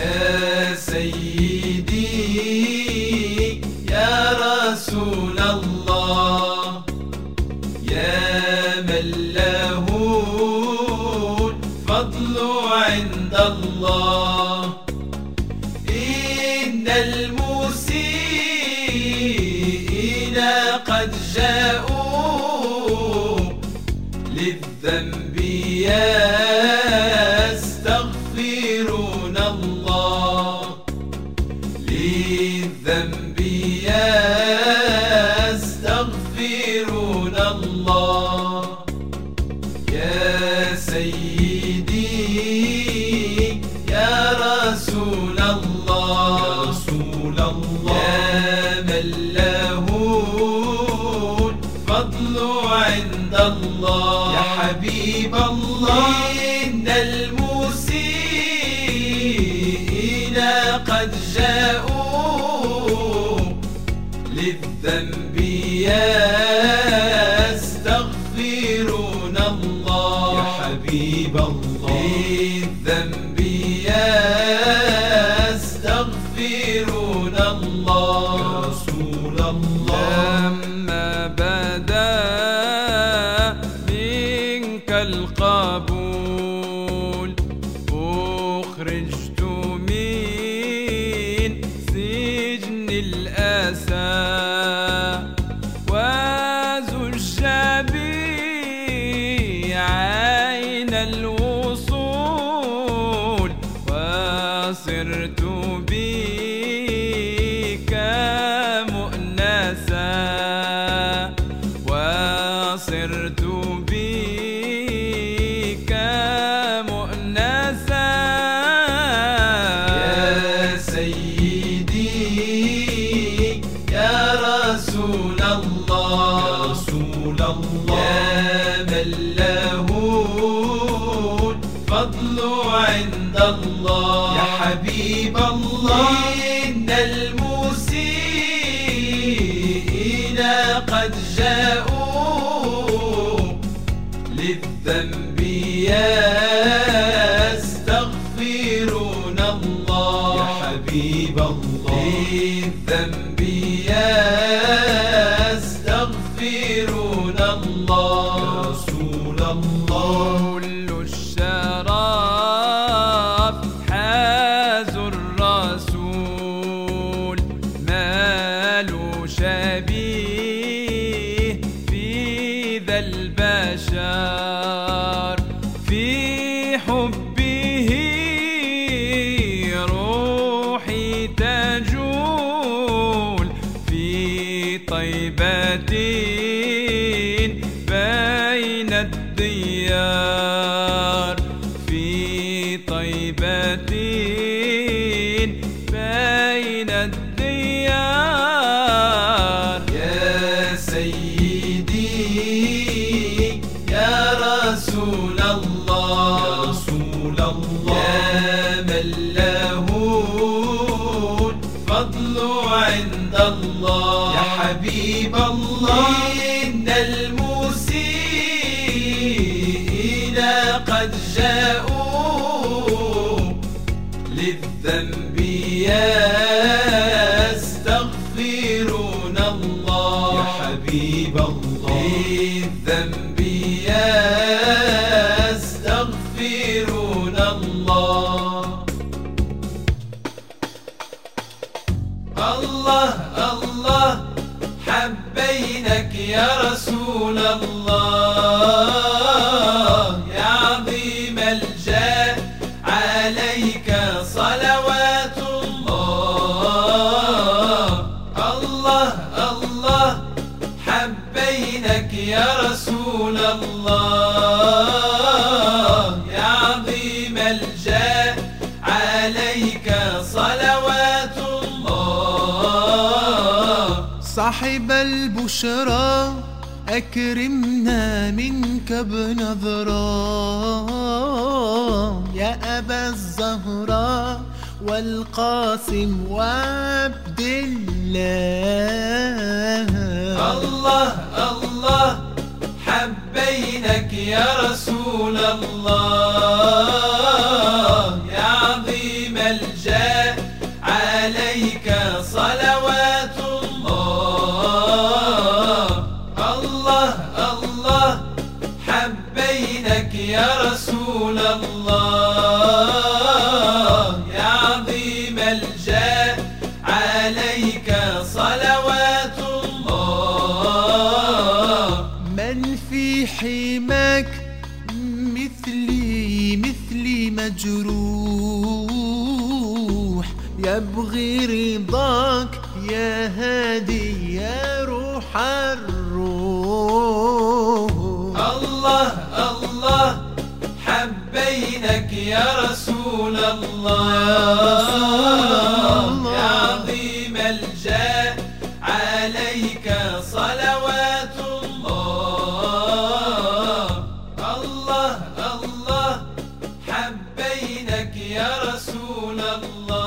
يا سيدي. سيدي يا رسول الله يا رسول الله. يا من له فضل عند الله. يا حبيب الله. إن المسيئين قد جاءوا للذنب يا حبيب الله. للذنب يستغفرون الله. يا رسول الله. لما بدا منك القبول أخرجت الوصول وصرت بك مؤنسا وصرت بك مؤنسا. يا سيدي يا رسول الله يا رسول الله يا من لا الله. يا حبيب الله. إن المسيئين قد جاءوا للذنب يستغفرون الله. يا حبيب الله. للذنب يستغفرون الله. الديار في طيبة بين الديار. يا سيدي يا رسول الله يا رسول الله. يا من له فضل عند الله. يا حبيب الله. إن للذنب أستغفرون الله. يا حبيب الله. للذنب يستغفرون الله. الله الله حبينك يا رسول الله. لبينك يا رسول الله يا عظيم الجاه عليك صلوات الله. صاحب البشرى أكرمنا منك بنظرة يا أبا الزهراء والقاسم وعبد الله. الله الله حبينك يا رسول الله. يا عظيم الجاه عليك صلوات الله. الله الله حبينك يا رسول الله. في حماك مثلي مثلي مجروح. يبغي رضاك يا هادي يا روح الروح. الله الله حبينك يا رسول الله. يا الله